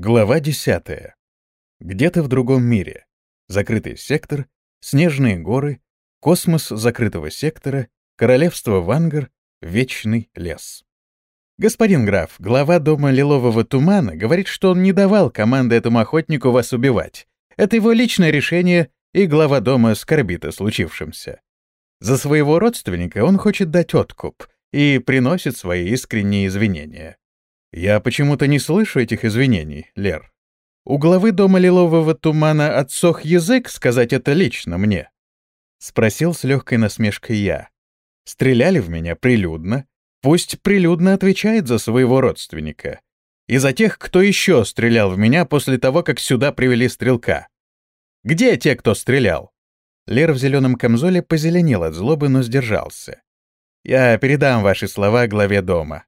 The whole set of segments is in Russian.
Глава 10. Где-то в другом мире. Закрытый сектор, снежные горы, космос закрытого сектора, королевство Вангар, вечный лес. Господин граф, глава дома Лилового тумана, говорит, что он не давал команды этому охотнику вас убивать. Это его личное решение, и глава дома скорбит о случившемся. За своего родственника он хочет дать откуп и приносит свои искренние извинения. Я почему-то не слышу этих извинений, Лер. У главы дома лилового тумана отсох язык сказать это лично мне. Спросил с легкой насмешкой я. Стреляли в меня прилюдно. Пусть прилюдно отвечает за своего родственника. И за тех, кто еще стрелял в меня после того, как сюда привели стрелка. Где те, кто стрелял? Лер в зеленом камзоле позеленел от злобы, но сдержался. Я передам ваши слова главе дома.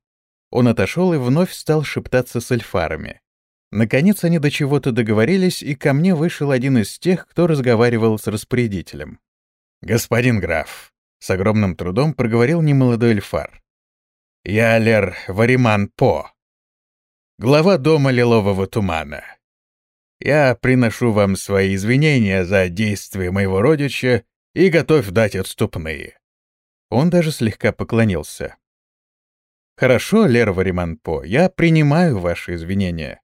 Он отошел и вновь стал шептаться с эльфарами. Наконец они до чего-то договорились, и ко мне вышел один из тех, кто разговаривал с распорядителем. «Господин граф», — с огромным трудом проговорил немолодой эльфар. «Я Лер Вариман По, глава дома Лилового тумана. Я приношу вам свои извинения за действия моего родича и готов дать отступные». Он даже слегка поклонился. «Хорошо, Лера Вариманпо, я принимаю ваши извинения.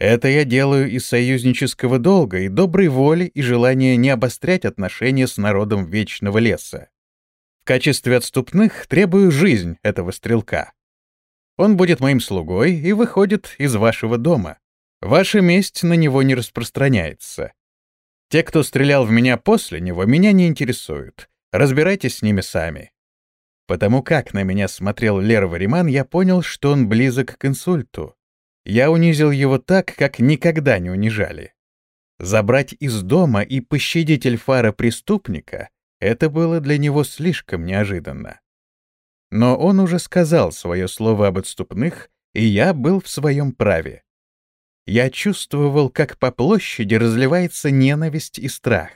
Это я делаю из союзнического долга и доброй воли и желания не обострять отношения с народом Вечного Леса. В качестве отступных требую жизнь этого стрелка. Он будет моим слугой и выходит из вашего дома. Ваша месть на него не распространяется. Те, кто стрелял в меня после него, меня не интересуют. Разбирайтесь с ними сами. Потому как на меня смотрел Лер Вариман, я понял, что он близок к инсульту. Я унизил его так, как никогда не унижали. Забрать из дома и пощадить Эльфара преступника — это было для него слишком неожиданно. Но он уже сказал свое слово об отступных, и я был в своем праве. Я чувствовал, как по площади разливается ненависть и страх.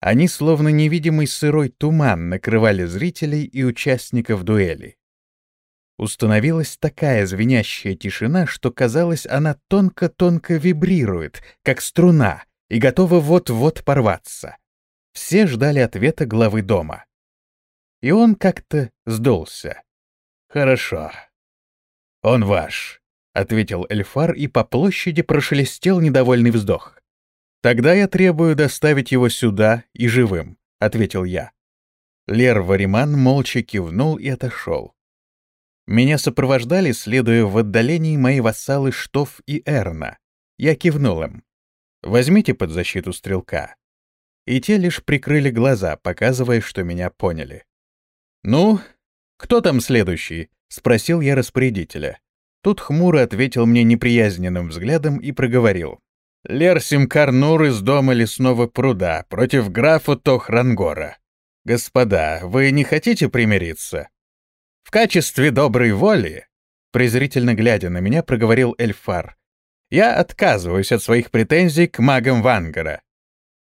Они словно невидимый сырой туман накрывали зрителей и участников дуэли. Установилась такая звенящая тишина, что казалось, она тонко-тонко вибрирует, как струна, и готова вот-вот порваться. Все ждали ответа главы дома. И он как-то сдулся. «Хорошо. Он ваш», — ответил Эльфар, и по площади прошелестел недовольный вздох. «Тогда я требую доставить его сюда и живым», — ответил я. Лер Вариман молча кивнул и отошел. Меня сопровождали, следуя в отдалении, мои вассалы Штоф и Эрна. Я кивнул им. «Возьмите под защиту стрелка». И те лишь прикрыли глаза, показывая, что меня поняли. «Ну, кто там следующий?» — спросил я распорядителя. Тут хмуро ответил мне неприязненным взглядом и проговорил. Лерсим Карнур из дома лесного пруда против графа Тохрангора. Господа, вы не хотите примириться? В качестве доброй воли, презрительно глядя на меня, проговорил Эльфар, я отказываюсь от своих претензий к магам Вангара.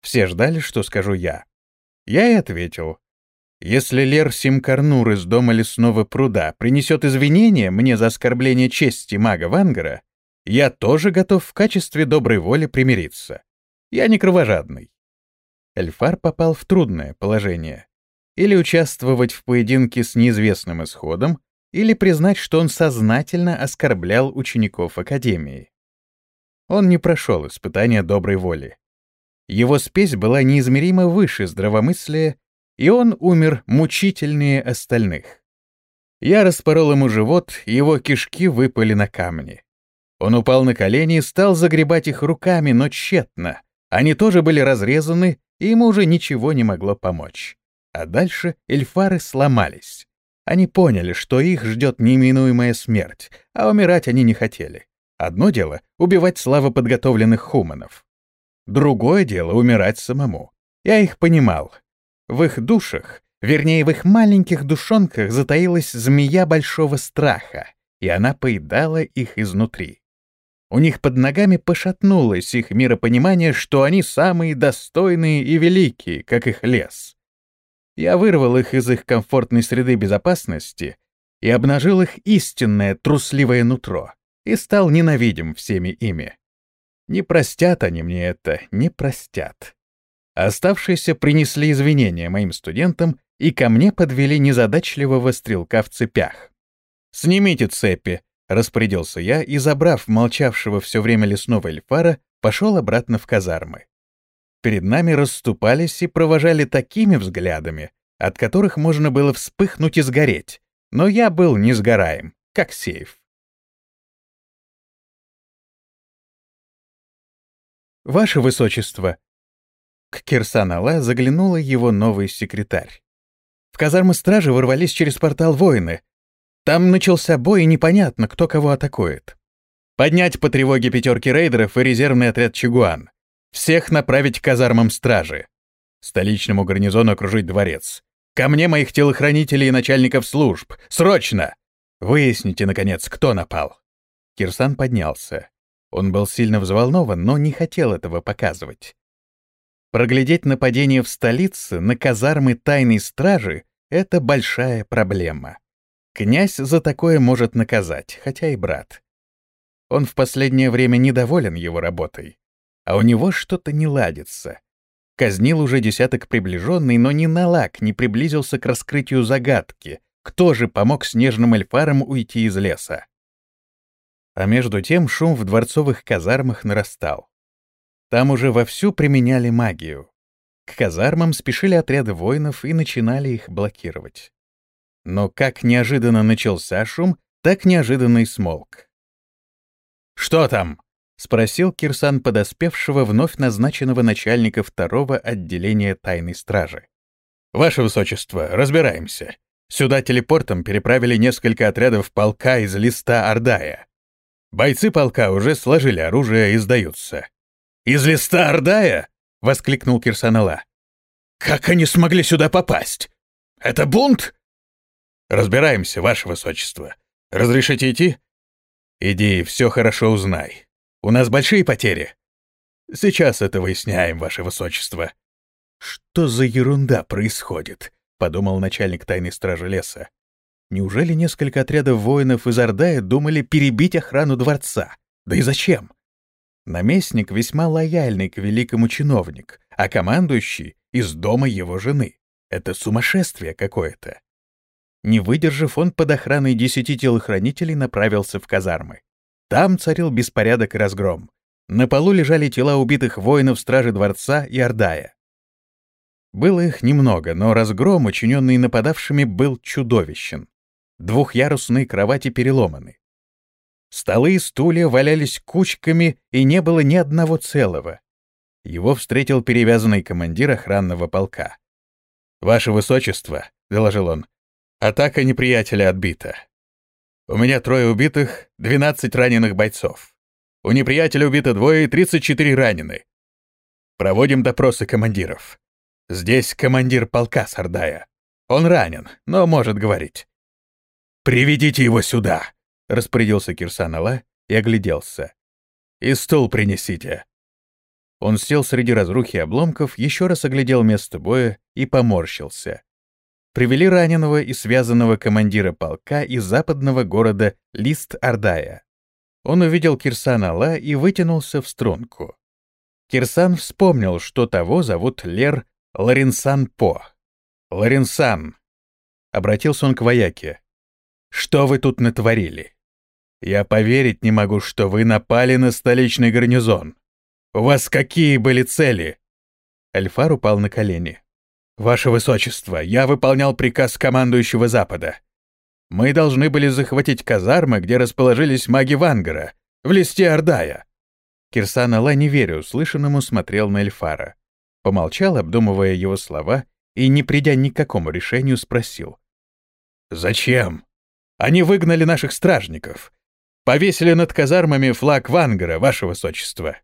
Все ждали, что скажу я. Я и ответил. Если Лер Симкарнур из дома лесного пруда принесет извинения мне за оскорбление чести мага Вангара, я тоже готов в качестве доброй воли примириться. Я не кровожадный. Эльфар попал в трудное положение. Или участвовать в поединке с неизвестным исходом, или признать, что он сознательно оскорблял учеников Академии. Он не прошел испытания доброй воли. Его спесь была неизмеримо выше здравомыслия, и он умер мучительнее остальных. Я распорол ему живот, его кишки выпали на камни. Он упал на колени и стал загребать их руками, но тщетно. Они тоже были разрезаны, и ему уже ничего не могло помочь. А дальше эльфары сломались. Они поняли, что их ждет неминуемая смерть, а умирать они не хотели. Одно дело — убивать славу подготовленных хуманов. Другое дело — умирать самому. Я их понимал. В их душах, вернее, в их маленьких душонках затаилась змея большого страха, и она поедала их изнутри. У них под ногами пошатнулось их миропонимание, что они самые достойные и великие, как их лес. Я вырвал их из их комфортной среды безопасности и обнажил их истинное трусливое нутро. и стал ненавидим всеми ими. Не простят они мне это, не простят. Оставшиеся принесли извинения моим студентам и ко мне подвели незадачливого стрелка в цепях. «Снимите цепи», — распорядился я и, забрав молчавшего все время лесного эльфара, пошел обратно в казармы. Перед нами расступались и провожали такими взглядами, от которых можно было вспыхнуть и сгореть, но я был несгораем, как сейф. «Ваше Высочество!» К Кирсан-Ала заглянула его новый секретарь. В казармы стражи ворвались через портал воины. Там начался бой, и непонятно, кто кого атакует. Поднять по тревоге пятерки рейдеров и резервный отряд Чигуан. Всех направить к казармам стражи. Столичному гарнизону окружить дворец. Ко мне моих телохранителей и начальников служб. Срочно! Выясните, наконец, кто напал. Кирсан поднялся. Он был сильно взволнован, но не хотел этого показывать. Проглядеть нападение в столице на казармы тайной стражи — это большая проблема. Князь за такое может наказать, хотя и брат. Он в последнее время недоволен его работой. А у него что-то не ладится. Казнил уже десяток приближенный, но ни на лак не приблизился к раскрытию загадки, кто же помог снежным эльфарам уйти из леса. А между тем шум в дворцовых казармах нарастал. Там уже вовсю применяли магию. К казармам спешили отряды воинов и начинали их блокировать. Но как неожиданно начался шум, так неожиданно и смолк. «Что там?» — спросил Кирсан подоспевшего вновь назначенного начальника второго отделения тайной стражи. «Ваше Высочество, разбираемся. Сюда телепортом переправили несколько отрядов полка из листа Ордая. Бойцы полка уже сложили оружие и сдаются. «Из листа Ордая?» — воскликнул Кирсанала. «Как они смогли сюда попасть? Это бунт?» «Разбираемся, Ваше Высочество. Разрешите идти?» «Иди, все хорошо узнай. У нас большие потери?» «Сейчас это выясняем, Ваше Высочество». «Что за ерунда происходит?» — подумал начальник тайной стражи леса. «Неужели несколько отрядов воинов из Ордая думали перебить охрану дворца? Да и зачем?» Наместник весьма лояльный к великому чиновник, а командующий — из дома его жены. Это сумасшествие какое-то. Не выдержав, он под охраной десяти телохранителей направился в казармы. Там царил беспорядок и разгром. На полу лежали тела убитых воинов стражи дворца и Ордая. Было их немного, но разгром, учиненный нападавшими, был чудовищен. Двухъярусные кровати переломаны. Столы и стулья валялись кучками, и не было ни одного целого. Его встретил перевязанный командир охранного полка. «Ваше Высочество», — доложил он, — «атака неприятеля отбита. У меня трое убитых, двенадцать раненых бойцов. У неприятеля убито двое и тридцать четыре ранены. Проводим допросы командиров. Здесь командир полка Сардая. Он ранен, но может говорить. «Приведите его сюда!» — распорядился Кирсан и огляделся. «И стул принесите». Он сел среди разрухи обломков, еще раз оглядел место боя и поморщился. Привели раненого и связанного командира полка из западного города Лист-Ардая. Он увидел Кирсан и вытянулся в струнку. Кирсан вспомнил, что того зовут Лер Ларинсан По. Ларинсан. Обратился он к вояке. «Что вы тут натворили?» Я поверить не могу, что вы напали на столичный гарнизон. У вас какие были цели?» Эльфар упал на колени. «Ваше Высочество, я выполнял приказ командующего Запада. Мы должны были захватить казармы, где расположились маги Вангара, в листе Ордая». Кирсан Алла, не веря услышанному, смотрел на Эльфара. Помолчал, обдумывая его слова, и, не придя ни к какому решению, спросил. «Зачем? Они выгнали наших стражников. Повесили над казармами флаг Вангара, ваше высочество.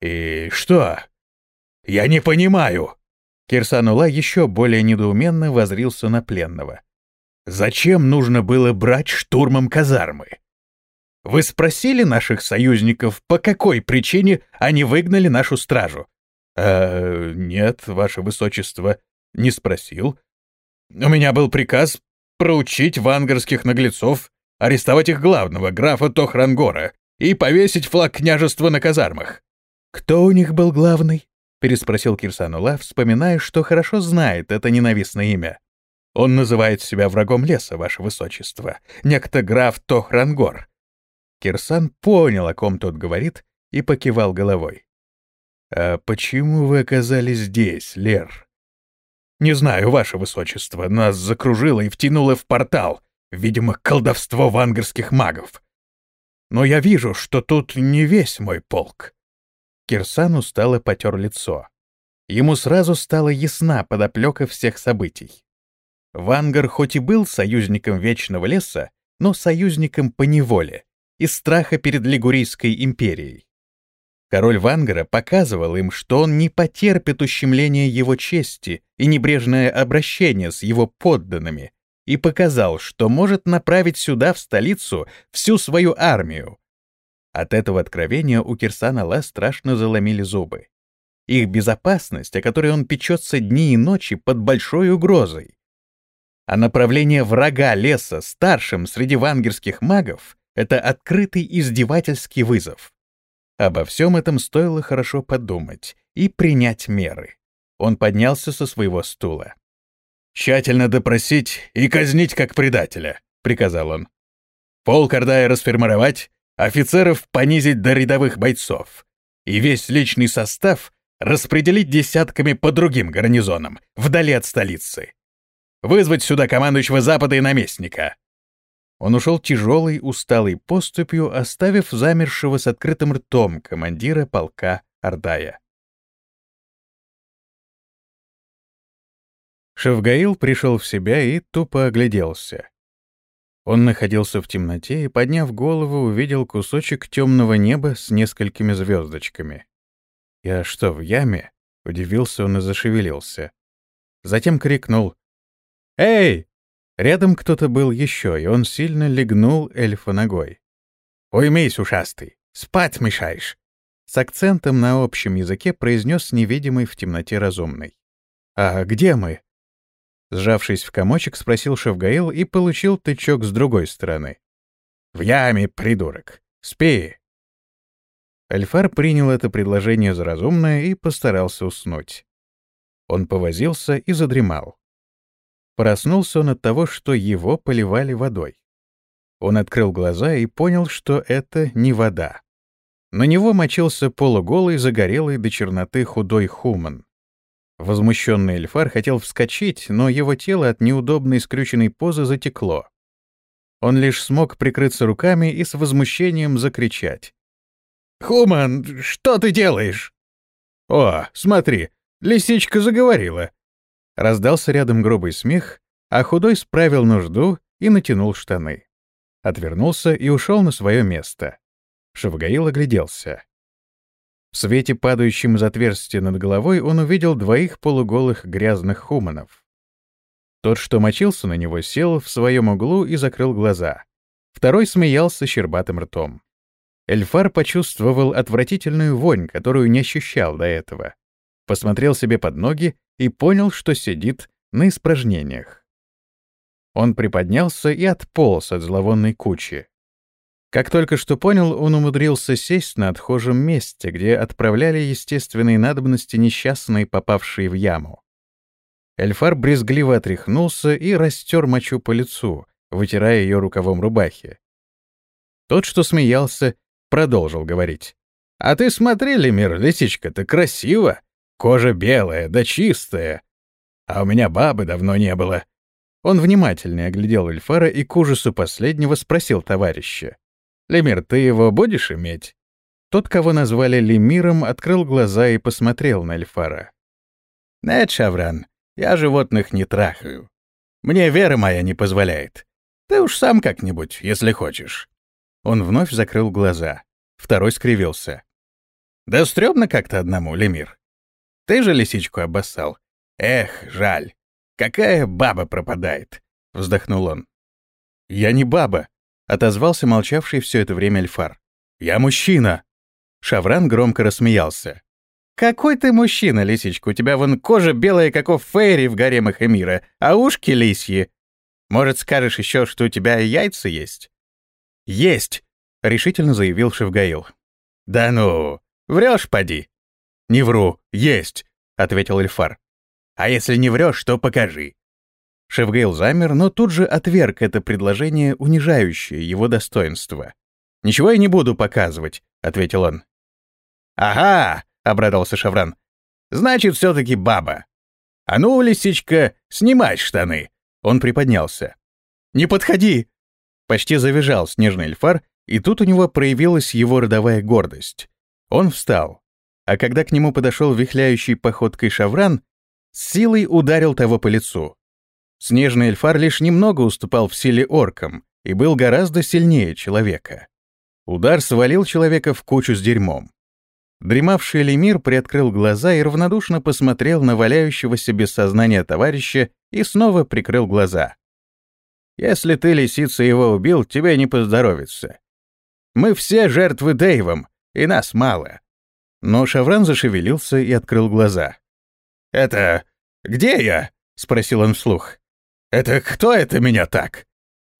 И что? Я не понимаю. Кирсанула еще более недоуменно возрился на пленного. Зачем нужно было брать штурмом казармы? Вы спросили наших союзников, по какой причине они выгнали нашу стражу? «Э, нет, ваше высочество, не спросил. У меня был приказ проучить вангарских наглецов арестовать их главного, графа Тохрангора, и повесить флаг княжества на казармах». «Кто у них был главный?» — переспросил Кирсанула, вспоминая, что хорошо знает это ненавистное имя. «Он называет себя врагом леса, ваше высочество, некто граф Тохрангор». Кирсан понял, о ком тот говорит, и покивал головой. «А почему вы оказались здесь, Лер?» «Не знаю, ваше высочество, нас закружило и втянуло в портал, видимо, колдовство вангарских магов. Но я вижу, что тут не весь мой полк». Кирсан устало потер лицо. Ему сразу стала ясна подоплека всех событий. Вангар хоть и был союзником Вечного Леса, но союзником по неволе, из страха перед Лигурийской империей. Король Вангара показывал им, что он не потерпит ущемления его чести и небрежное обращение с его подданными, и показал, что может направить сюда, в столицу, всю свою армию. От этого откровения у Кирсана Ла страшно заломили зубы. Их безопасность, о которой он печется дни и ночи, под большой угрозой. А направление врага леса старшим среди вангерских магов — это открытый издевательский вызов. Обо всем этом стоило хорошо подумать и принять меры. Он поднялся со своего стула. «Тщательно допросить и казнить как предателя», — приказал он. «Полк Ордая расформировать, офицеров понизить до рядовых бойцов и весь личный состав распределить десятками по другим гарнизонам, вдали от столицы. Вызвать сюда командующего Запада и наместника. Он ушел тяжелой, усталой поступью, оставив замершего с открытым ртом командира полка Ордая. Шевгаил пришел в себя и тупо огляделся. Он находился в темноте и, подняв голову, увидел кусочек темного неба с несколькими звездочками. «Я что, в яме?» — удивился он и зашевелился. Затем крикнул «Эй!» Рядом кто-то был еще, и он сильно легнул эльфа ногой. «Уймись, ушастый! Спать мешаешь!» С акцентом на общем языке произнес невидимый в темноте разумный. «А где мы?» Сжавшись в комочек, спросил Шевгаил и получил тычок с другой стороны. «В яме, придурок! Спи!» Эльфар принял это предложение за разумное и постарался уснуть. Он повозился и задремал. Проснулся он от того, что его поливали водой. Он открыл глаза и понял, что это не вода. На него мочился полуголый, загорелый до черноты худой хуман. Возмущенный Эльфар хотел вскочить, но его тело от неудобной скрюченной позы затекло. Он лишь смог прикрыться руками и с возмущением закричать. «Хуман, что ты делаешь?» «О, смотри, лисичка заговорила. Раздался рядом грубый смех, а худой справил нужду и натянул штаны. Отвернулся и ушел на свое место. Шавгаил огляделся. В свете, падающем из отверстия над головой, он увидел двоих полуголых грязных хуманов. Тот, что мочился на него, сел в своем углу и закрыл глаза. Второй смеялся щербатым ртом. Эльфар почувствовал отвратительную вонь, которую не ощущал до этого. Посмотрел себе под ноги и понял, что сидит на испражнениях. Он приподнялся и отполз от зловонной кучи. Как только что понял, он умудрился сесть на отхожем месте, где отправляли естественные надобности несчастные, попавшие в яму. Эльфар брезгливо отряхнулся и растер мочу по лицу, вытирая ее рукавом рубахи. Тот, что смеялся, продолжил говорить. «А ты смотри, Лемир, лисичка-то красиво! Кожа белая, да чистая. А у меня бабы давно не было. Он внимательно оглядел Эльфара и к ужасу последнего спросил товарища. «Лемир, ты его будешь иметь?» Тот, кого назвали Лемиром, открыл глаза и посмотрел на Эльфара. «Нет, Шавран, я животных не трахаю. Мне вера моя не позволяет. Ты уж сам как-нибудь, если хочешь». Он вновь закрыл глаза. Второй скривился. «Да стрёмно как-то одному, Лемир. Ты же лисичку обоссал. Эх, жаль. Какая баба пропадает, вздохнул он. Я не баба, отозвался молчавший все это время Эльфар. Я мужчина. Шавран громко рассмеялся. «Какой ты мужчина, лисичка? У тебя вон кожа белая, как у Фейри в гаремах Эмира, а ушки лисьи. Может, скажешь еще, что у тебя яйца есть? «Есть!» — решительно заявил Шевгаил. «Да ну! Врешь, поди!» «Не вру, есть!» — ответил Эльфар. «А если не врешь, то покажи!» Шевгейл замер, но тут же отверг это предложение, унижающее его достоинство. «Ничего я не буду показывать», — ответил он. «Ага!» — обрадовался Шавран. «Значит, все-таки баба. А ну, лисичка, снимай штаны!» Он приподнялся. «Не подходи!» Почти завизжал снежный эльфар, и тут у него проявилась его родовая гордость. Он встал, а когда к нему подошел вихляющий походкой шавран, с силой ударил того по лицу. Снежный эльфар лишь немного уступал в силе оркам и был гораздо сильнее человека. Удар свалил человека в кучу с дерьмом. Дремавший Лемир приоткрыл глаза и равнодушно посмотрел на валяющегося без сознания товарища и снова прикрыл глаза. Если ты, лисица, его убил, тебе не поздоровится. Мы все жертвы Дэйвом, и нас мало». Но Шавран зашевелился и открыл глаза. «Это... где я?» — спросил он вслух. «Это кто это меня так?»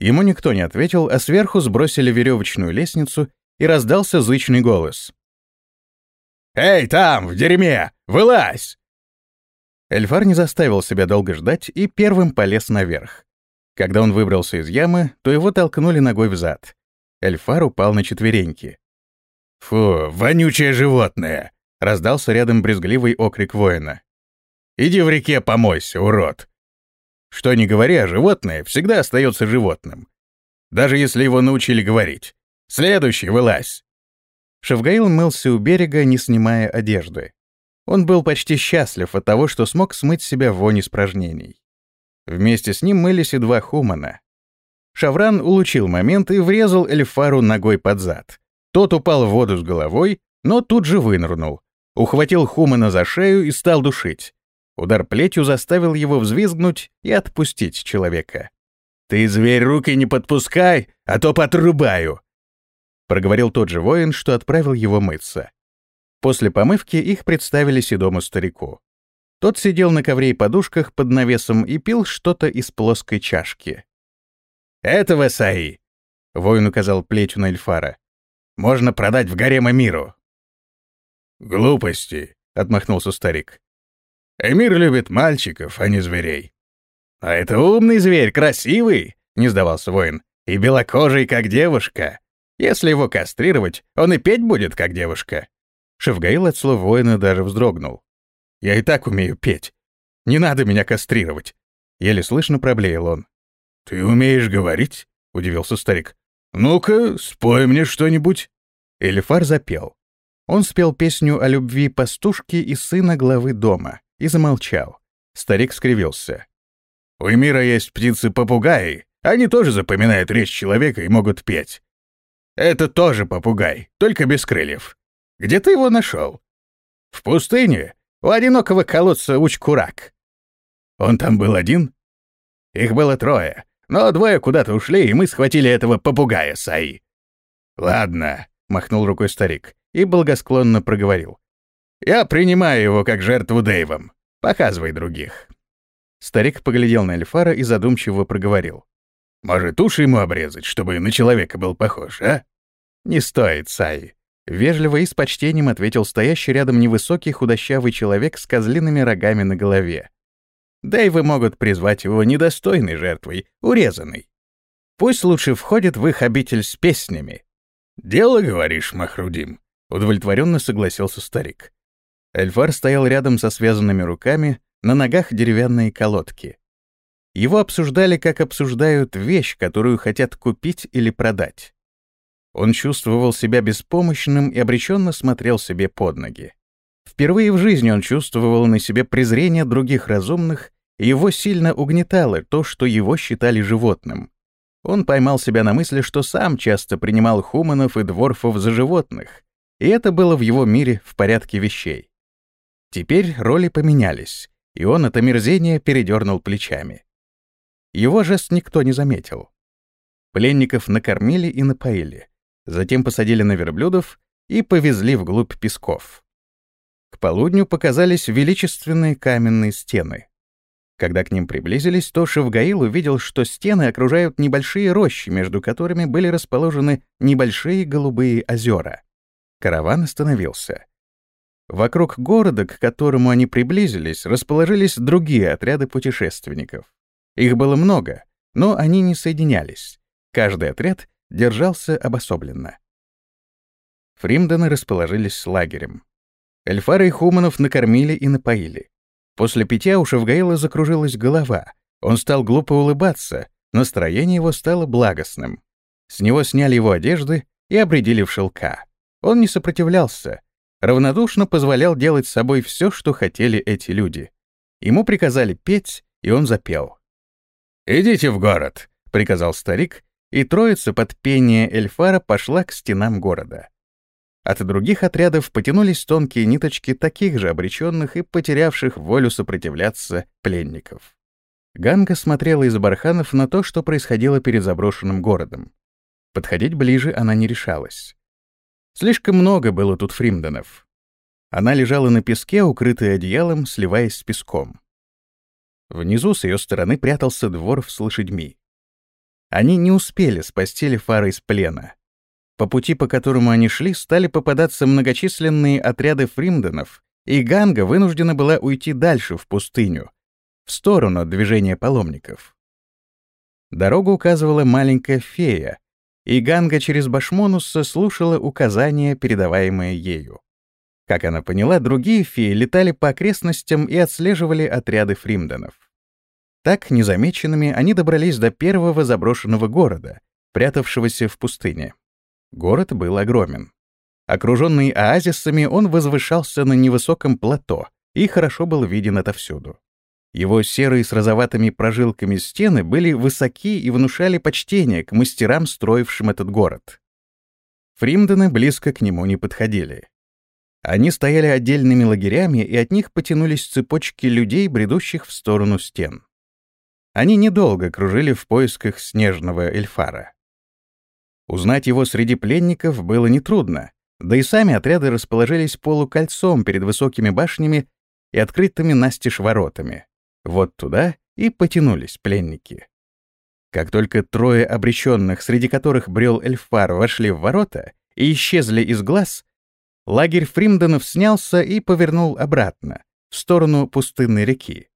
Ему никто не ответил, а сверху сбросили веревочную лестницу, и раздался зычный голос. «Эй, там, в дерьме! Вылазь!» Эльфар не заставил себя долго ждать и первым полез наверх. Когда он выбрался из ямы, то его толкнули ногой в зад. Эльфар упал на четвереньки. «Фу, вонючее животное!» — раздался рядом брезгливый окрик воина. «Иди в реке помойся, урод!» Что ни говори, а животное всегда остается животным. Даже если его научили говорить. «Следующий, вылазь!» Шавгаил мылся у берега, не снимая одежды. Он был почти счастлив от того, что смог смыть себя вонь испражнений. Вместе с ним мылись и два хумана. Шавран улучил момент и врезал Эльфару ногой под зад. Тот упал в воду с головой, но тут же вынырнул. Ухватил Хумана за шею и стал душить. Удар плетью заставил его взвизгнуть и отпустить человека. «Ты, зверь, руки не подпускай, а то потрубаю!» Проговорил тот же воин, что отправил его мыться. После помывки их представили седому старику. Тот сидел на ковре и подушках под навесом и пил что-то из плоской чашки. «Этого, Саи!» — воин указал плетью на Эльфара. «Можно продать в гарема миру». «Глупости!» — отмахнулся старик. «Эмир любит мальчиков, а не зверей». «А это умный зверь, красивый!» — не сдавался воин. «И белокожий, как девушка. Если его кастрировать, он и петь будет, как девушка». Шевгаил от слов воина даже вздрогнул. Я и так умею петь. Не надо меня кастрировать. Еле слышно проблеял он. Ты умеешь говорить? Удивился старик. Ну-ка, спой мне что-нибудь. Элифар запел. Он спел песню о любви пастушки и сына главы дома и замолчал. Старик скривился. У мира есть птицы-попугаи. Они тоже запоминают речь человека и могут петь. Это тоже попугай, только без крыльев. Где ты его нашел? В пустыне у одинокого колодца Учкурак. Он там был один? Их было трое, но двое куда-то ушли, и мы схватили этого попугая Саи. Ладно, махнул рукой старик и благосклонно проговорил. Я принимаю его как жертву Дэйвом. Показывай других. Старик поглядел на Эльфара и задумчиво проговорил. «Может, уши ему обрезать, чтобы на человека был похож, а?» «Не стоит, Саи. Вежливо и с почтением ответил стоящий рядом невысокий худощавый человек с козлиными рогами на голове. Да могут призвать его недостойной жертвой, урезанной. Пусть лучше входит в их обитель с песнями. «Дело, говоришь, Махрудим», — удовлетворенно согласился старик. Эльфар стоял рядом со связанными руками, на ногах деревянные колодки. Его обсуждали, как обсуждают вещь, которую хотят купить или продать. Он чувствовал себя беспомощным и обреченно смотрел себе под ноги. Впервые в жизни он чувствовал на себе презрение других разумных, и его сильно угнетало то, что его считали животным. Он поймал себя на мысли, что сам часто принимал хуманов и дворфов за животных, и это было в его мире в порядке вещей. Теперь роли поменялись, и он от омерзения передернул плечами. Его жест никто не заметил. Пленников накормили и напоили затем посадили на верблюдов и повезли вглубь песков. К полудню показались величественные каменные стены. Когда к ним приблизились, то Шевгаил увидел, что стены окружают небольшие рощи, между которыми были расположены небольшие голубые озера. Караван остановился. Вокруг города, к которому они приблизились, расположились другие отряды путешественников. Их было много, но они не соединялись. Каждый отряд держался обособленно. Фримдены расположились с лагерем. Эльфары и Хуманов накормили и напоили. После питья у Шевгаила закружилась голова. Он стал глупо улыбаться, настроение его стало благостным. С него сняли его одежды и обредили в шелка. Он не сопротивлялся, равнодушно позволял делать с собой все, что хотели эти люди. Ему приказали петь, и он запел. «Идите в город», — приказал старик, и троица под пение Эльфара пошла к стенам города. От других отрядов потянулись тонкие ниточки таких же обреченных и потерявших волю сопротивляться пленников. Ганга смотрела из барханов на то, что происходило перед заброшенным городом. Подходить ближе она не решалась. Слишком много было тут фримденов. Она лежала на песке, укрытая одеялом, сливаясь с песком. Внизу с ее стороны прятался двор с лошадьми. Они не успели спасти Лефара из плена. По пути, по которому они шли, стали попадаться многочисленные отряды фримденов, и Ганга вынуждена была уйти дальше, в пустыню, в сторону движения паломников. Дорогу указывала маленькая фея, и Ганга через Башмонуса слушала указания, передаваемые ею. Как она поняла, другие феи летали по окрестностям и отслеживали отряды фримденов. Так, незамеченными, они добрались до первого заброшенного города, прятавшегося в пустыне. Город был огромен. Окруженный оазисами, он возвышался на невысоком плато и хорошо был виден отовсюду. Его серые с розоватыми прожилками стены были высоки и внушали почтение к мастерам, строившим этот город. Фримдены близко к нему не подходили. Они стояли отдельными лагерями, и от них потянулись цепочки людей, бредущих в сторону стен. Они недолго кружили в поисках снежного эльфара. Узнать его среди пленников было нетрудно, да и сами отряды расположились полукольцом перед высокими башнями и открытыми настежь воротами. Вот туда и потянулись пленники. Как только трое обреченных, среди которых брел Эльфар, вошли в ворота и исчезли из глаз, лагерь Фримденов снялся и повернул обратно, в сторону пустынной реки.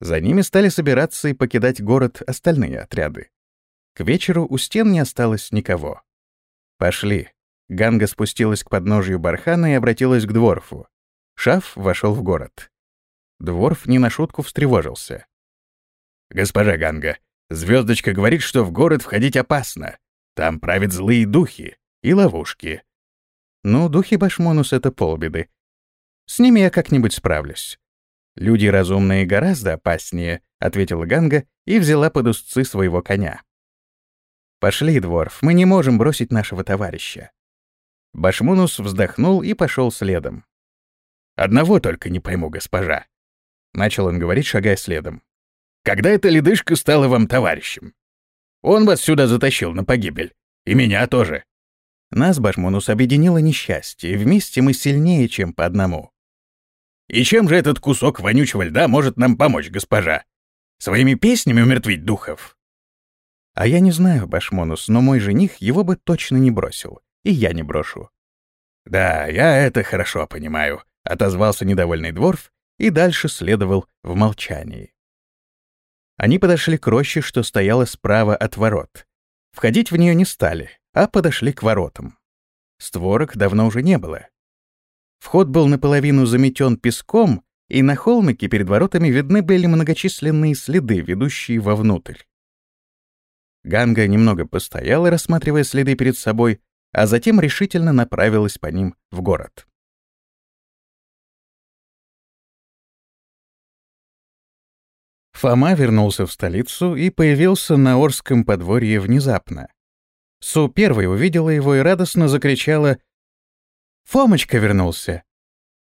За ними стали собираться и покидать город остальные отряды. К вечеру у стен не осталось никого. «Пошли». Ганга спустилась к подножью бархана и обратилась к Дворфу. Шаф вошел в город. Дворф не на шутку встревожился. «Госпожа Ганга, звездочка говорит, что в город входить опасно. Там правят злые духи и ловушки». «Ну, духи Башмонус — это полбеды. С ними я как-нибудь справлюсь. Люди разумные гораздо опаснее», — ответила Ганга и взяла под узцы своего коня. «Пошли, Дворф, мы не можем бросить нашего товарища». Башмунус вздохнул и пошел следом. «Одного только не пойму, госпожа», — начал он говорить, шагая следом. «Когда эта ледышка стала вам товарищем? Он вас сюда затащил на погибель. И меня тоже». Нас, Башмунус, объединило несчастье, и вместе мы сильнее, чем по одному. «И чем же этот кусок вонючего льда может нам помочь, госпожа? Своими песнями умертвить духов?» А я не знаю, Башмонус, но мой жених его бы точно не бросил. И я не брошу. «Да, я это хорошо понимаю», — отозвался недовольный дворф и дальше следовал в молчании. Они подошли к роще, что стояла справа от ворот. Входить в нее не стали, а подошли к воротам. Створок давно уже не было. Вход был наполовину заметен песком, и на холмике перед воротами видны были многочисленные следы, ведущие вовнутрь. Ганга немного постояла, рассматривая следы перед собой, а затем решительно направилась по ним в город. Фома вернулся в столицу и появился на Орском подворье внезапно. Су первой увидела его и радостно закричала «Фомочка вернулся!»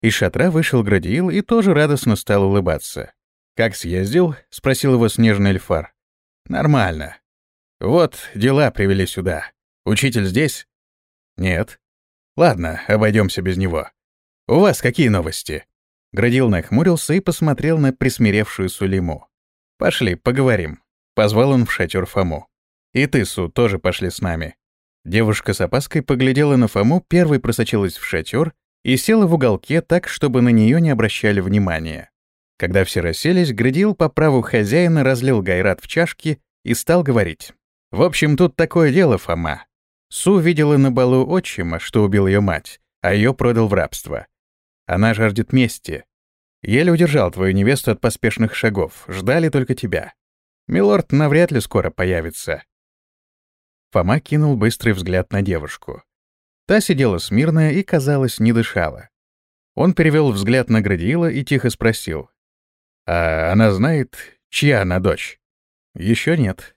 Из шатра вышел Градиил и тоже радостно стал улыбаться. «Как съездил?» — спросил его снежный эльфар. «Нормально. Вот, дела привели сюда. Учитель здесь? Нет. Ладно, обойдемся без него. У вас какие новости? Градил нахмурился и посмотрел на присмиревшую Сулейму. «Пошли, поговорим», — позвал он в шатер Фому. «И ты, Су, тоже пошли с нами». Девушка с опаской поглядела на Фому, первой просочилась в шатер и села в уголке так, чтобы на нее не обращали внимания. Когда все расселись, Градил по праву хозяина разлил гайрат в чашки и стал говорить. «В общем, тут такое дело, Фома. Су видела на балу отчима, что убил ее мать, а ее продал в рабство. Она жаждет мести. Еле удержал твою невесту от поспешных шагов, ждали только тебя. Милорд навряд ли скоро появится». Фома кинул быстрый взгляд на девушку. Та сидела смирная и, казалось, не дышала. Он перевел взгляд на Градиила и тихо спросил. «А она знает, чья она дочь?» «Еще нет».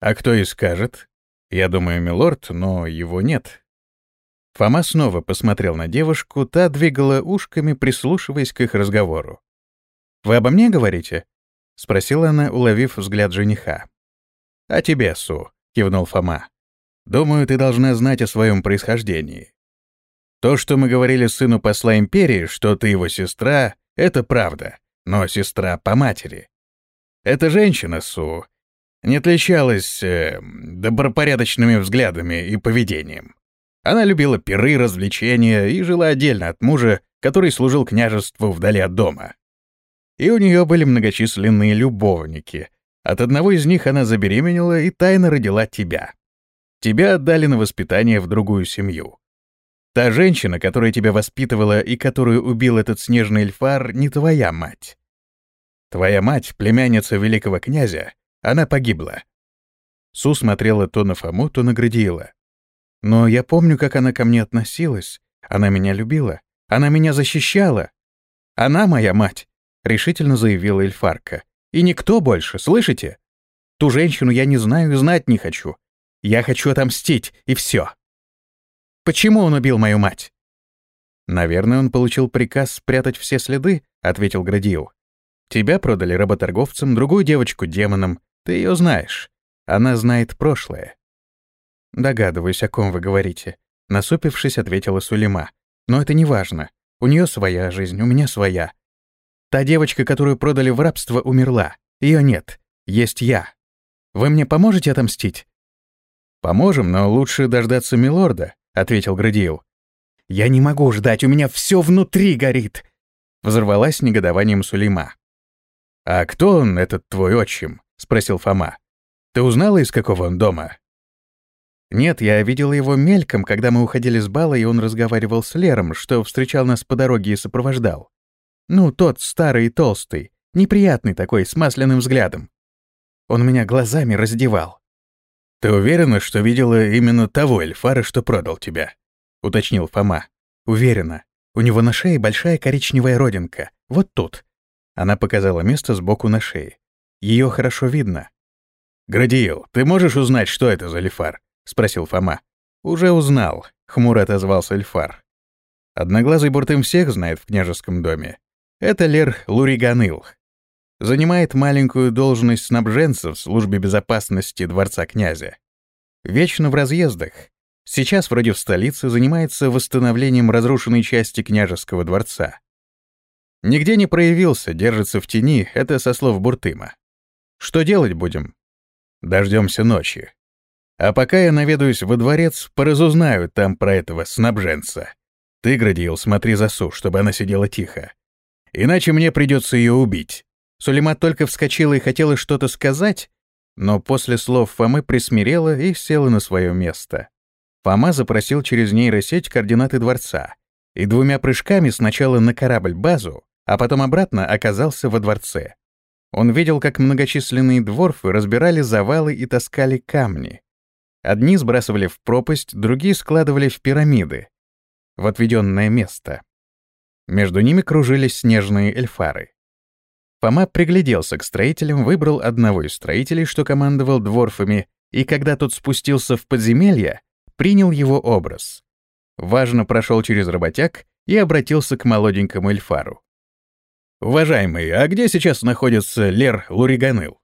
«А кто и скажет?» «Я думаю, милорд, но его нет». Фома снова посмотрел на девушку, та двигала ушками, прислушиваясь к их разговору. «Вы обо мне говорите?» — спросила она, уловив взгляд жениха. «О тебе, Су», — кивнул Фома. «Думаю, ты должна знать о своем происхождении. То, что мы говорили сыну посла империи, что ты его сестра, это правда, но сестра по матери. Эта женщина, Су, не отличалась э, добропорядочными взглядами и поведением. Она любила пиры, развлечения и жила отдельно от мужа, который служил княжеству вдали от дома. И у нее были многочисленные любовники. От одного из них она забеременела и тайно родила тебя. Тебя отдали на воспитание в другую семью. Та женщина, которая тебя воспитывала и которую убил этот снежный эльфар, не твоя мать. Твоя мать, племянница великого князя, она погибла. Су смотрела то на Фому, то на Градиила. Но я помню, как она ко мне относилась. Она меня любила. Она меня защищала. Она моя мать, — решительно заявила Эльфарка. И никто больше, слышите? Ту женщину я не знаю и знать не хочу. Я хочу отомстить, и все. Почему он убил мою мать? Наверное, он получил приказ спрятать все следы, — ответил Градиил. Тебя продали работорговцам, другую девочку — демонам. Ты ее знаешь. Она знает прошлое. «Догадываюсь, о ком вы говорите», — насупившись, ответила Сулейма. «Но это не важно. У нее своя жизнь, у меня своя. Та девочка, которую продали в рабство, умерла. Ее нет. Есть я. Вы мне поможете отомстить?» «Поможем, но лучше дождаться милорда», — ответил Градиил. «Я не могу ждать, у меня все внутри горит!» Взорвалась негодованием Сулейма. «А кто он, этот твой отчим?» — спросил Фома. «Ты узнала, из какого он дома?» Нет, я видела его мельком, когда мы уходили с бала, и он разговаривал с Лером, что встречал нас по дороге и сопровождал. Ну, тот старый и толстый, неприятный такой, с масляным взглядом. Он меня глазами раздевал. «Ты уверена, что видела именно того эльфара, что продал тебя?» — уточнил Фома. «Уверена. У него на шее большая коричневая родинка. Вот тут». Она показала место сбоку на шее. Ее хорошо видно. «Градиил, ты можешь узнать, что это за эльфар?» — спросил Фома. «Уже узнал», — хмуро отозвался Эльфар. «Одноглазый Буртым всех знает в княжеском доме. Это Лер Луриганыл. Занимает маленькую должность снабженца в службе безопасности дворца князя. Вечно в разъездах. Сейчас вроде в столице занимается восстановлением разрушенной части княжеского дворца. Нигде не проявился, держится в тени, это со слов Буртыма. Что делать будем? Дождемся ночи. А пока я наведаюсь во дворец, поразузнаю там про этого снабженца. Ты, Градиил, смотри за Су, чтобы она сидела тихо. Иначе мне придется ее убить. Сулейма только вскочила и хотела что-то сказать, но после слов Фомы присмирела и села на свое место. Фома запросил через нейросеть координаты дворца и двумя прыжками сначала на корабль-базу, а потом обратно оказался во дворце. Он видел, как многочисленные дворфы разбирали завалы и таскали камни. Одни сбрасывали в пропасть, другие складывали в пирамиды, в отведенное место. Между ними кружились снежные эльфары. Фома пригляделся к строителям, выбрал одного из строителей, что командовал дворфами, и когда тот спустился в подземелье, принял его образ. Важно прошел через работяг и обратился к молоденькому эльфару. «Уважаемый, а где сейчас находится Лер Луриганыл?»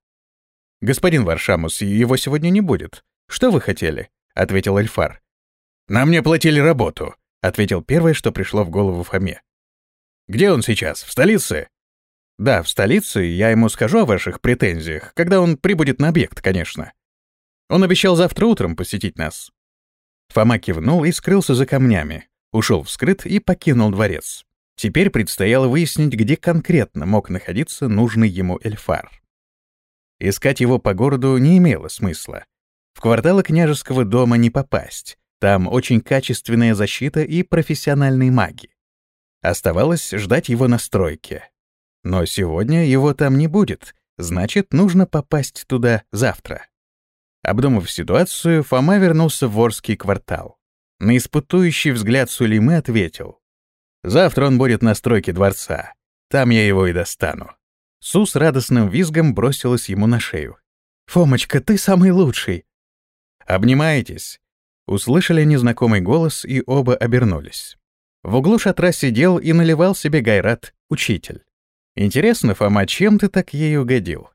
«Господин Варшамус, его сегодня не будет. «Что вы хотели?» — ответил Эльфар. «Нам не платили работу», — ответил первое, что пришло в голову Фоме. «Где он сейчас? В столице?» Да, в столице я ему скажу о ваших претензиях, когда он прибудет на объект, конечно. Он обещал завтра утром посетить нас». Фома кивнул и скрылся за камнями, ушел вскрыт и покинул дворец. Теперь предстояло выяснить, где конкретно мог находиться нужный ему эльфар. Искать его по городу не имело смысла. В кварталы княжеского дома не попасть. Там очень качественная защита и профессиональные маги. Оставалось ждать его на стройке. Но сегодня его там не будет, значит, нужно попасть туда завтра. Обдумав ситуацию, Фома вернулся в Ворский квартал. На испытующий взгляд Сулеймы ответил. «Завтра он будет на стройке дворца. Там я его и достану». Су с радостным визгом бросилась ему на шею. «Фомочка, ты самый лучший!» «Обнимаетесь?» Услышали незнакомый голос и оба обернулись. В углу шатра сидел и наливал себе гайрат учитель. «Интересно, Фома, чем ты так ей угодил?»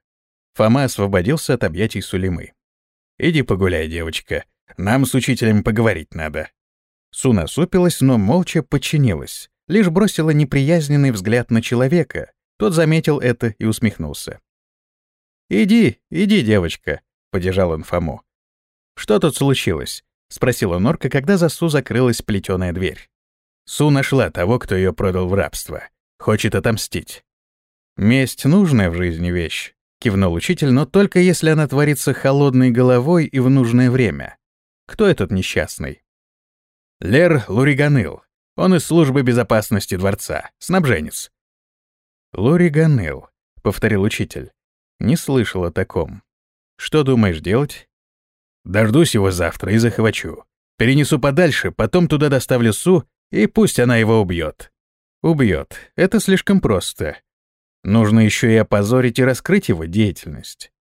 Фома освободился от объятий Сулеймы. «Иди погуляй, девочка. Нам с учителем поговорить надо». Су насупилась, но молча подчинилась, лишь бросила неприязненный взгляд на человека. Тот заметил это и усмехнулся. «Иди, иди, девочка», — поддержал он Фому. «Что тут случилось?» — спросила Норка, когда за Су закрылась плетеная дверь. Су нашла того, кто ее продал в рабство. Хочет отомстить. «Месть — нужная в жизни вещь», — кивнул учитель, но только если она творится холодной головой и в нужное время. Кто этот несчастный? Лер Луриганыл. Он из службы безопасности дворца, снабженец. Луриганыл, повторил учитель. Не слышал о таком. Что думаешь делать? Дождусь его завтра и захвачу. Перенесу подальше, потом туда доставлю Су, и пусть она его убьет. Убьет. Это слишком просто. Нужно еще и опозорить и раскрыть его деятельность.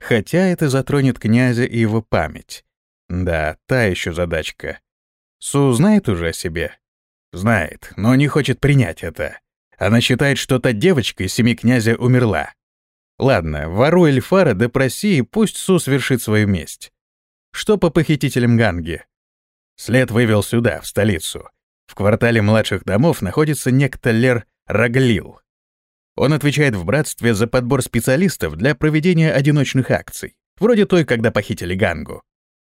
Хотя это затронет князя и его память. Да, та еще задачка. Су знает уже о себе? Знает, но не хочет принять это. Она считает, что та девочка из семьи князя умерла. Ладно, воруй Эльфара, допроси, и пусть Су свершит свою месть. Что по похитителям Ганги? След вывел сюда, в столицу. В квартале младших домов находится некто Лер Раглил. Он отвечает в братстве за подбор специалистов для проведения одиночных акций, вроде той, когда похитили Гангу.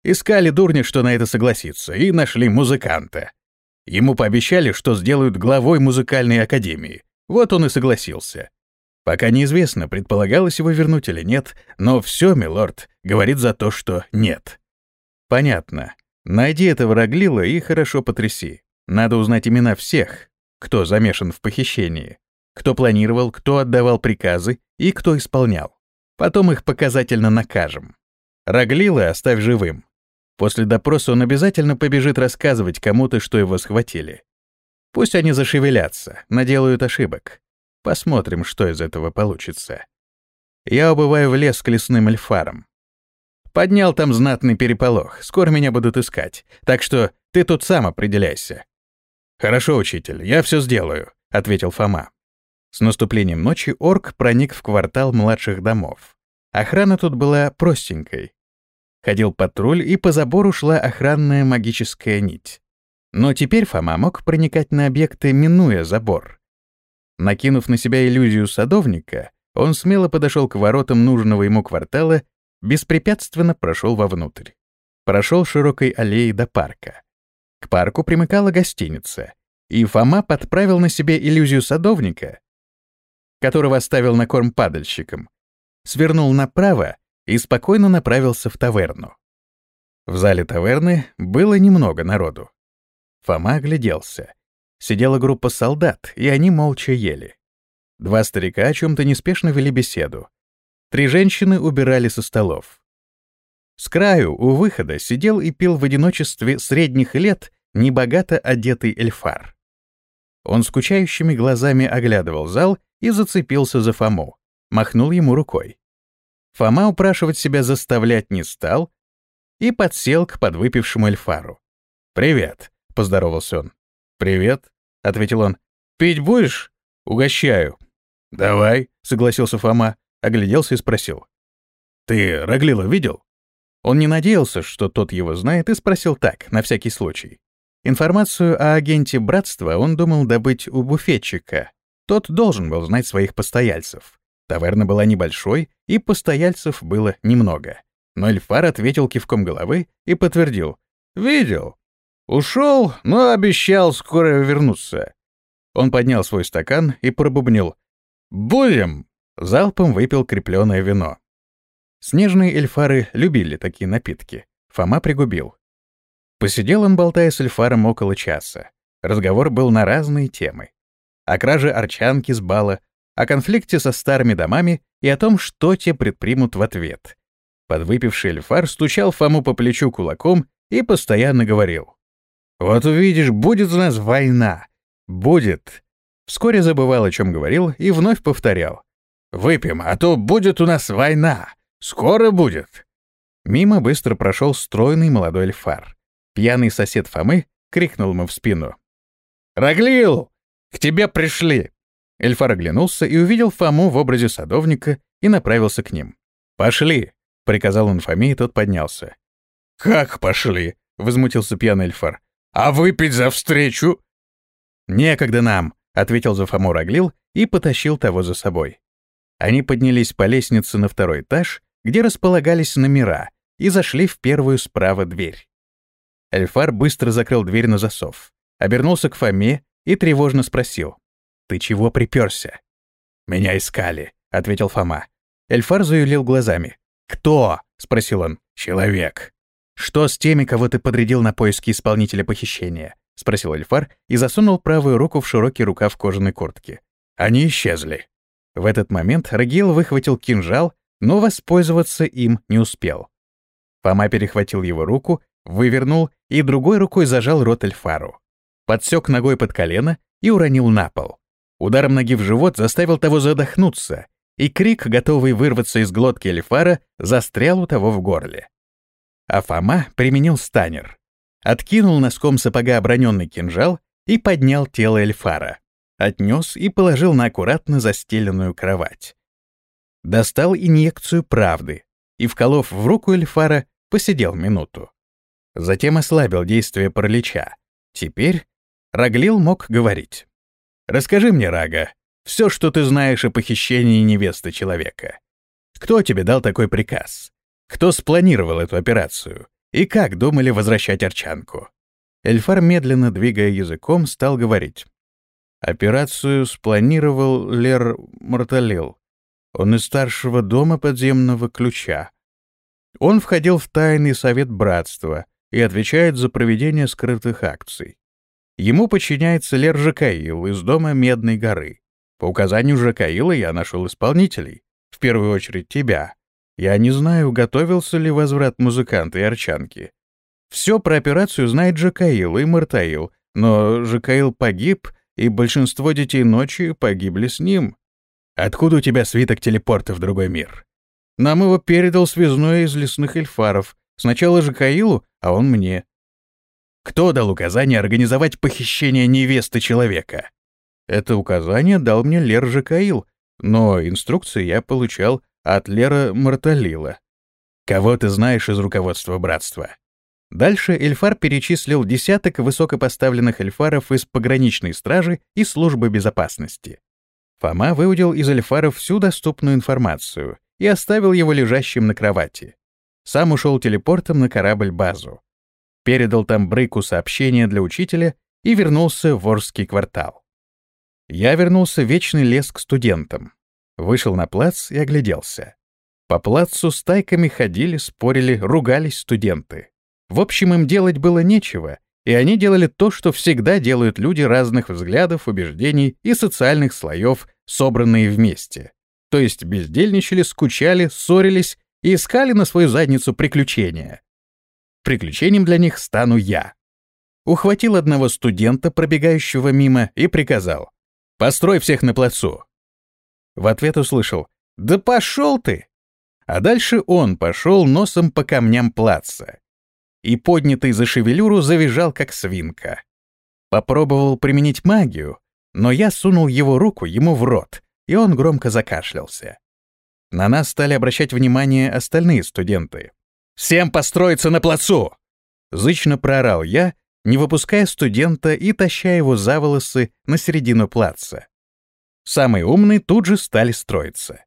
Искали дурня, что на это согласится, и нашли музыканта. Ему пообещали, что сделают главой музыкальной академии. Вот он и согласился. Пока неизвестно, предполагалось его вернуть или нет, но все, милорд, говорит за то, что нет. Понятно. Найди этого Раглила и хорошо потряси. Надо узнать имена всех, кто замешан в похищении кто планировал, кто отдавал приказы и кто исполнял. Потом их показательно накажем. Раглила оставь живым. После допроса он обязательно побежит рассказывать кому-то, что его схватили. Пусть они зашевелятся, наделают ошибок. Посмотрим, что из этого получится. Я убываю в лес к лесным эльфарам. Поднял там знатный переполох, скоро меня будут искать, так что ты тут сам определяйся. «Хорошо, учитель, я все сделаю», — ответил Фома. С наступлением ночи орк проник в квартал младших домов. Охрана тут была простенькой. Ходил патруль, и по забору шла охранная магическая нить. Но теперь Фома мог проникать на объекты, минуя забор. Накинув на себя иллюзию садовника, он смело подошел к воротам нужного ему квартала, беспрепятственно прошел вовнутрь. Прошел широкой аллеей до парка. К парку примыкала гостиница, и Фома подправил на себе иллюзию садовника, которого оставил на корм падальщикам, свернул направо и спокойно направился в таверну. В зале таверны было немного народу. Фома огляделся. Сидела группа солдат, и они молча ели. Два старика о чем-то неспешно вели беседу. Три женщины убирали со столов. С краю, у выхода, сидел и пил в одиночестве средних лет небогато одетый эльфар. Он скучающими глазами оглядывал зал и зацепился за Фому. Махнул ему рукой. Фома упрашивать себя заставлять не стал и подсел к подвыпившему Эльфару. «Привет», — поздоровался он. «Привет», — ответил он. «Пить будешь? Угощаю». «Давай», — согласился Фома, огляделся и спросил. «Ты Раглила видел?» Он не надеялся, что тот его знает, и спросил так, на всякий случай. Информацию о агенте братства он думал добыть у буфетчика, Тот должен был знать своих постояльцев. Таверна была небольшой, и постояльцев было немного. Но Эльфар ответил кивком головы и подтвердил. «Видел. Ушел, но обещал скоро вернуться». Он поднял свой стакан и пробубнил. «Будем!» Залпом выпил крепленное вино. Снежные эльфары любили такие напитки. Фома пригубил. Посидел он, болтая с эльфаром, около часа. Разговор был на разные темы. О краже арчанки с бала, о конфликте со старыми домами и о том, что те предпримут в ответ. Подвыпивший эльфар стучал Фому по плечу кулаком и постоянно говорил. «Вот увидишь, будет у нас война. Будет». Вскоре забывал, о чем говорил, и вновь повторял. «Выпьем, а то будет у нас война. Скоро будет». Мимо быстро прошел стройный молодой эльфар. Пьяный сосед Фомы крикнул ему в спину. «Раглил! К тебе пришли!» Эльфар оглянулся и увидел Фому в образе садовника и направился к ним. «Пошли!» — приказал он Фоме, и тот поднялся. «Как пошли?» — возмутился пьяный Эльфар. «А выпить за встречу?» «Некогда нам!» — ответил за Фому Раглил и потащил того за собой. Они поднялись по лестнице на второй этаж, где располагались номера, и зашли в первую справа дверь. Эльфар быстро закрыл дверь на засов, обернулся к Фоме и тревожно спросил. «Ты чего приперся?» «Меня искали», — ответил Фома. Эльфар заюлил глазами. «Кто?» — спросил он. «Человек». «Что с теми, кого ты подрядил на поиски исполнителя похищения?» — спросил Эльфар и засунул правую руку в широкий рукав кожаной куртки. «Они исчезли». В этот момент Рагил выхватил кинжал но воспользоваться им не успел. Фома перехватил его руку, вывернул и другой рукой зажал рот Эльфару. Подсек ногой под колено и уронил на пол. Ударом ноги в живот заставил того задохнуться, и крик, готовый вырваться из глотки Эльфара, застрял у того в горле. А Фома применил станер. Откинул носком сапога оброненный кинжал и поднял тело Эльфара. Отнес и положил на аккуратно застеленную кровать достал инъекцию правды и, вколов в руку Эльфара, посидел минуту. Затем ослабил действие паралича. Теперь Раглил мог говорить. «Расскажи мне, Рага, все, что ты знаешь о похищении невесты человека. Кто тебе дал такой приказ? Кто спланировал эту операцию? И как думали возвращать Арчанку?» Эльфар, медленно двигая языком, стал говорить. Операцию спланировал Лер Морталил. Он из старшего дома подземного ключа. Он входил в тайный совет братства и отвечает за проведение скрытых акций. Ему подчиняется Лер Жакаил из дома Медной горы. По указанию Жакаила я нашел исполнителей. В первую очередь тебя. Я не знаю, готовился ли возврат музыканта и арчанки. Все про операцию знает Жакаил и Мартаил, но Жакаил погиб, и большинство детей ночи погибли с ним. Откуда у тебя свиток телепорта в другой мир? Нам его передал связной из лесных эльфаров. Сначала же Каилу, а он мне. Кто дал указание организовать похищение невесты человека? Это указание дал мне Лер Жакаил, но инструкции я получал от Лера Марталила. Кого ты знаешь из руководства братства? Дальше Эльфар перечислил десяток высокопоставленных эльфаров из пограничной стражи и службы безопасности. Фома выудил из Эльфара всю доступную информацию и оставил его лежащим на кровати. Сам ушел телепортом на корабль-базу. Передал там Брейку сообщение для учителя и вернулся в Орский квартал. Я вернулся в Вечный лес к студентам. Вышел на плац и огляделся. По плацу стайками ходили, спорили, ругались студенты. В общем, им делать было нечего, и они делали то, что всегда делают люди разных взглядов, убеждений и социальных слоев, собранные вместе. То есть бездельничали, скучали, ссорились и искали на свою задницу приключения. Приключением для них стану я. Ухватил одного студента, пробегающего мимо, и приказал. «Построй всех на плацу». В ответ услышал «Да пошел ты!» А дальше он пошел носом по камням плаца и, поднятый за шевелюру, завизжал, как свинка. Попробовал применить магию, но я сунул его руку ему в рот, и он громко закашлялся. На нас стали обращать внимание остальные студенты. «Всем построиться на плацу!» Зычно проорал я, не выпуская студента и таща его за волосы на середину плаца. самый умный тут же стали строиться.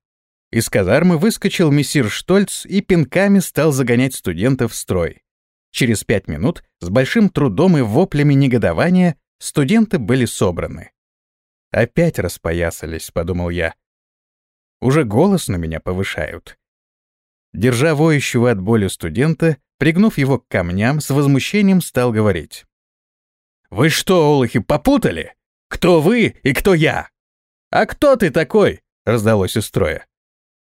Из казармы выскочил мессир Штольц и пинками стал загонять студентов в строй. Через пять минут, с большим трудом и воплями негодования, студенты были собраны. «Опять распоясались», — подумал я. «Уже голос на меня повышают». Держа воющего от боли студента, пригнув его к камням, с возмущением стал говорить. «Вы что, олухи, попутали? Кто вы и кто я?» «А кто ты такой?» — раздалось из строя.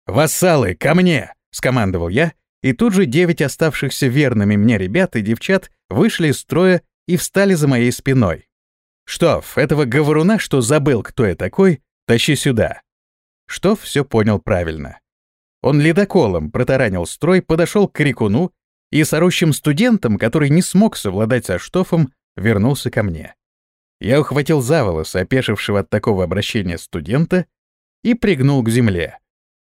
«Вассалы, ко мне!» — скомандовал я, и тут же девять оставшихся верными мне ребят и девчат вышли из строя и встали за моей спиной. «Штоф, этого говоруна, что забыл, кто я такой, тащи сюда». Штоф все понял правильно. Он ледоколом протаранил строй, подошел к крикуну и с орущим студентом, который не смог совладать со Штофом, вернулся ко мне. Я ухватил за волосы опешившего от такого обращения студента и пригнул к земле.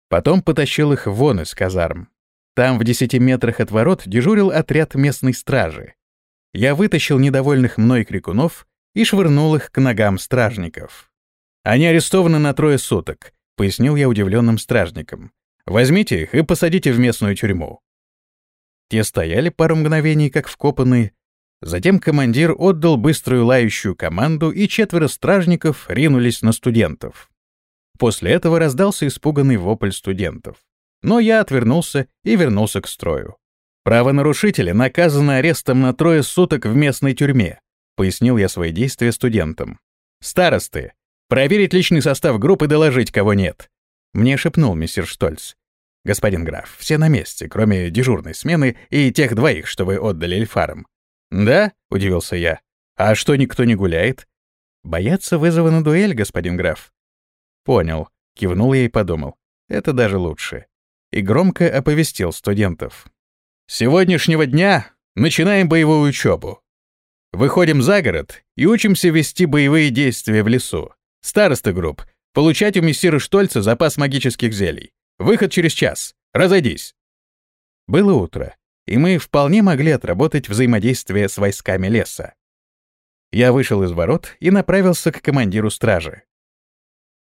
Потом потащил их вон из казарм. Там, в десяти метрах от ворот, дежурил отряд местной стражи. Я вытащил недовольных мной крикунов и швырнул их к ногам стражников. «Они арестованы на трое суток», — пояснил я удивленным стражникам. «Возьмите их и посадите в местную тюрьму». Те стояли пару мгновений, как вкопанные. Затем командир отдал быструю лающую команду, и четверо стражников ринулись на студентов. После этого раздался испуганный вопль студентов. Но я отвернулся и вернулся к строю. «Правонарушители наказаны арестом на трое суток в местной тюрьме», пояснил я свои действия студентам. «Старосты, проверить личный состав группы доложить, кого нет», мне шепнул мистер Штольц. «Господин граф, все на месте, кроме дежурной смены и тех двоих, что вы отдали эльфарам». «Да?» — удивился я. «А что, никто не гуляет?» «Боятся вызова на дуэль, господин граф». «Понял», — кивнул я и подумал. «Это даже лучше». И громко оповестил студентов. «С сегодняшнего дня начинаем боевую учебу. Выходим за город и учимся вести боевые действия в лесу. Старосты групп, получать у мессира Штольца запас магических зелий. Выход через час. Разойдись». Было утро, и мы вполне могли отработать взаимодействие с войсками леса. Я вышел из ворот и направился к командиру стражи.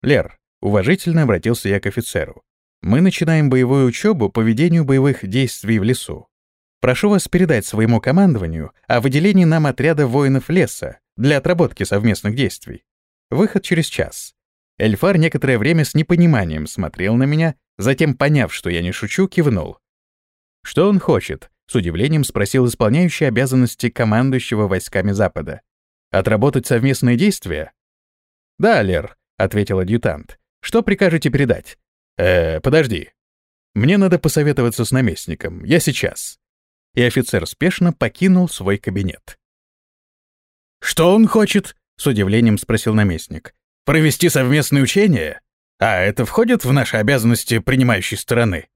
«Лер», — уважительно обратился я к офицеру, «мы начинаем боевую учебу по ведению боевых действий в лесу. Прошу вас передать своему командованию о выделении нам отряда воинов леса для отработки совместных действий. Выход через час». Эльфар некоторое время с непониманием смотрел на меня, затем, поняв, что я не шучу, кивнул. «Что он хочет?» — с удивлением спросил исполняющий обязанности командующего войсками Запада. «Отработать совместные действия?» «Да, Лер», ответил адъютант. «Что прикажете передать?» «Э, подожди. Мне надо посоветоваться с наместником. Я сейчас». И офицер спешно покинул свой кабинет. «Что он хочет?» — с удивлением спросил наместник. «Провести совместные учения? А это входит в наши обязанности принимающей стороны?»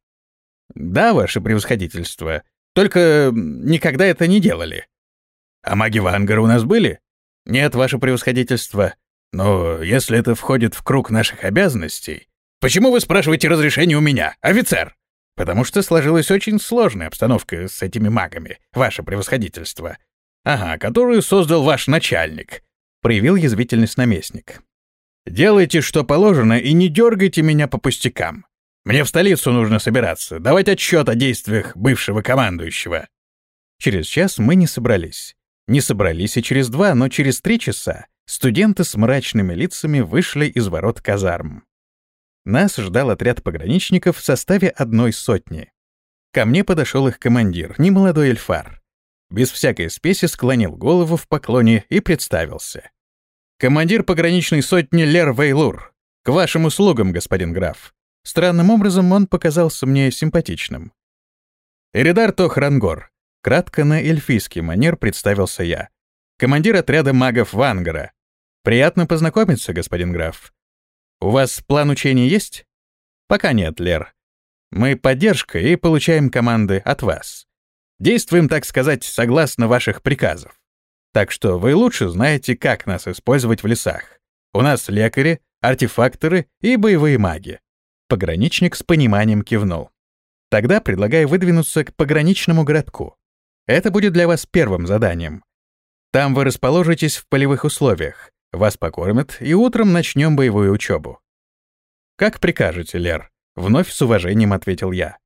«Да, ваше превосходительство. Только никогда это не делали». «А маги Вангара у нас были?» «Нет, ваше превосходительство. Но если это входит в круг наших обязанностей... Почему вы спрашиваете разрешение у меня, офицер? Потому что сложилась очень сложная обстановка с этими магами, ваше превосходительство. Ага, которую создал ваш начальник, проявил язвительность наместник. Делайте, что положено, и не дергайте меня по пустякам. Мне в столицу нужно собираться, давать отчет о действиях бывшего командующего. Через час мы не собрались. Не собрались и через два, но через три часа студенты с мрачными лицами вышли из ворот казарм. Нас ждал отряд пограничников в составе одной сотни. Ко мне подошел их командир, немолодой эльфар. Без всякой спеси склонил голову в поклоне и представился. «Командир пограничной сотни Лер Вейлур. К вашим услугам, господин граф». Странным образом он показался мне симпатичным. Эридар Тохрангор. Кратко на эльфийский манер представился я. Командир отряда магов Вангара. Приятно познакомиться, господин граф. У вас план учения есть? Пока нет, Лер. Мы поддержка и получаем команды от вас. Действуем, так сказать, согласно ваших приказов. Так что вы лучше знаете, как нас использовать в лесах. У нас лекари, артефакторы и боевые маги. Пограничник с пониманием кивнул. Тогда предлагаю выдвинуться к пограничному городку. Это будет для вас первым заданием. Там вы расположитесь в полевых условиях. Вас покормят, и утром начнем боевую учебу. «Как прикажете, Лер», — вновь с уважением ответил я.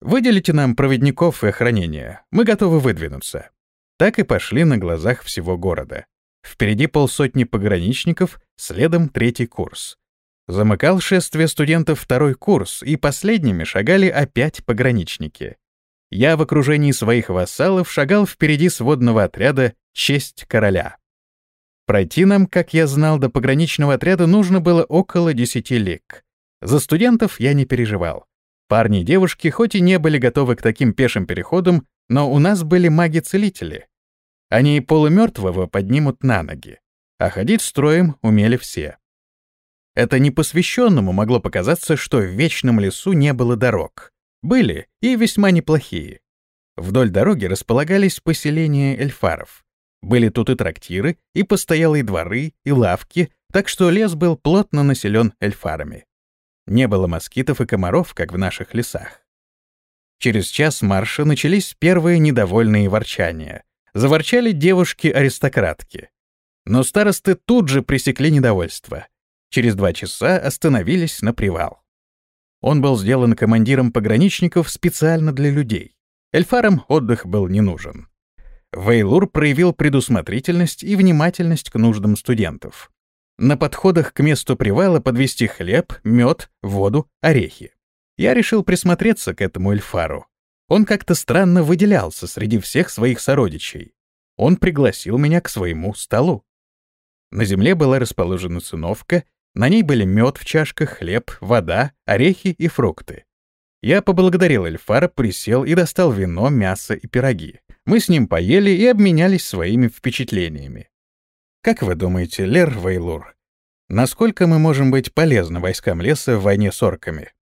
«Выделите нам проводников и охранения. Мы готовы выдвинуться». Так и пошли на глазах всего города. Впереди полсотни пограничников, следом третий курс. Замыкал шествие студентов второй курс, и последними шагали опять пограничники. Я в окружении своих вассалов шагал впереди сводного отряда «Честь короля». Пройти нам, как я знал, до пограничного отряда нужно было около десяти лиг. За студентов я не переживал. Парни и девушки хоть и не были готовы к таким пешим переходам, но у нас были маги-целители. Они и полумертвого поднимут на ноги, а ходить строем умели все. Это непосвященному могло показаться, что в вечном лесу не было дорог. Были, и весьма неплохие. Вдоль дороги располагались поселения эльфаров. Были тут и трактиры, и постоялые дворы, и лавки, так что лес был плотно населен эльфарами. Не было москитов и комаров, как в наших лесах. Через час марша начались первые недовольные ворчания. Заворчали девушки-аристократки. Но старосты тут же пресекли недовольство. Через два часа остановились на привал. Он был сделан командиром пограничников специально для людей. Эльфарам отдых был не нужен. Вейлур проявил предусмотрительность и внимательность к нуждам студентов. На подходах к месту привала подвести хлеб, мед, воду, орехи. Я решил присмотреться к этому эльфару. Он как-то странно выделялся среди всех своих сородичей. Он пригласил меня к своему столу. На земле была расположена циновка, на ней были мед в чашках, хлеб, вода, орехи и фрукты. Я поблагодарил Эльфара, присел и достал вино, мясо и пироги. Мы с ним поели и обменялись своими впечатлениями. Как вы думаете, Лер Вейлур, насколько мы можем быть полезны войскам леса в войне с орками?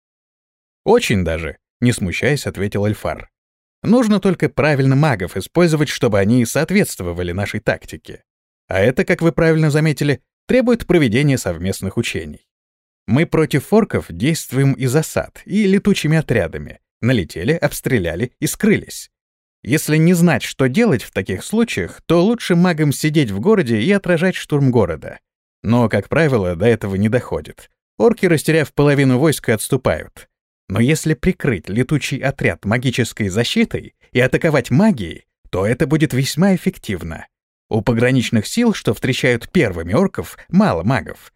Очень даже, не смущаясь, ответил Эльфар. Нужно только правильно магов использовать, чтобы они соответствовали нашей тактике. А это, как вы правильно заметили, требует проведения совместных учений. Мы против форков действуем из осад и летучими отрядами. Налетели, обстреляли и скрылись. Если не знать, что делать в таких случаях, то лучше магам сидеть в городе и отражать штурм города. Но, как правило, до этого не доходит. Орки, растеряв половину войска, отступают. Но если прикрыть летучий отряд магической защитой и атаковать магией, то это будет весьма эффективно. У пограничных сил, что встречают первыми орков, мало магов.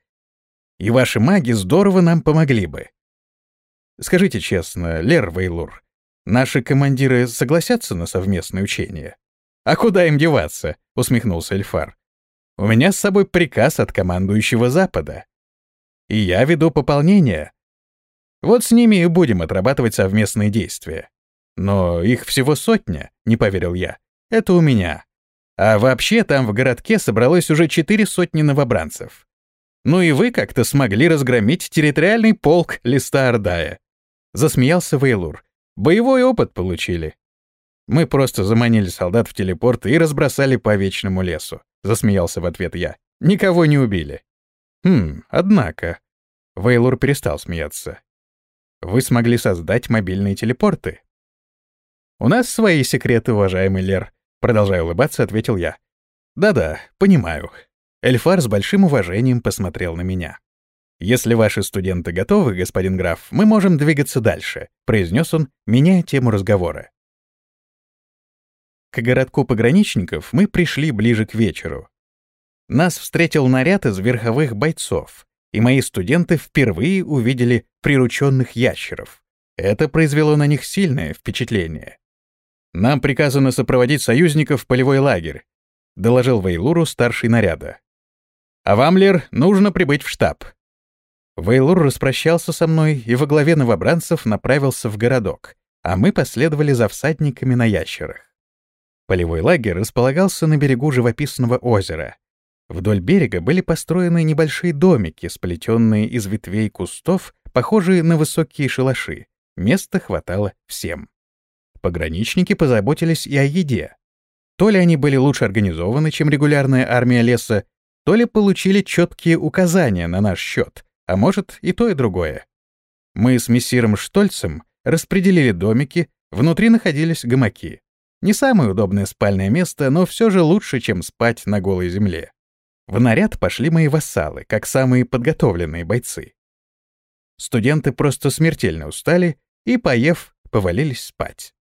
И ваши маги здорово нам помогли бы. Скажите честно, Лер Вейлур, наши командиры согласятся на совместное учение? А куда им деваться? усмехнулся Эльфар. У меня с собой приказ от командующего Запада. И я веду пополнение. Вот с ними и будем отрабатывать совместные действия. Но их всего сотня, не поверил я. Это у меня. А вообще там в городке собралось уже четыре сотни новобранцев. Ну и вы как-то смогли разгромить территориальный полк Листа Ордая. Засмеялся Вейлур. Боевой опыт получили. Мы просто заманили солдат в телепорт и разбросали по вечному лесу. Засмеялся в ответ я. Никого не убили. Хм, однако. Вейлур перестал смеяться. Вы смогли создать мобильные телепорты. У нас свои секреты, уважаемый Лер, Продолжая улыбаться, ответил я. «Да-да, понимаю». Эльфар с большим уважением посмотрел на меня. «Если ваши студенты готовы, господин граф, мы можем двигаться дальше», — произнес он, меняя тему разговора. К городку пограничников мы пришли ближе к вечеру. Нас встретил наряд из верховых бойцов, и мои студенты впервые увидели прирученных ящеров. Это произвело на них сильное впечатление. «Нам приказано сопроводить союзников в полевой лагерь», — доложил Вейлуру старший наряда. «А вам, Лер, нужно прибыть в штаб». Вейлур распрощался со мной и во главе новобранцев направился в городок, а мы последовали за всадниками на ящерах. Полевой лагерь располагался на берегу живописного озера. Вдоль берега были построены небольшие домики, сплетенные из ветвей кустов, похожие на высокие шалаши. Места хватало всем. Пограничники позаботились и о еде. То ли они были лучше организованы, чем регулярная армия леса, то ли получили четкие указания на наш счет, а может и то, и другое. Мы с мессиром Штольцем распределили домики, внутри находились гамаки. Не самое удобное спальное место, но все же лучше, чем спать на голой земле. В наряд пошли мои вассалы, как самые подготовленные бойцы. Студенты просто смертельно устали и, поев, повалились спать.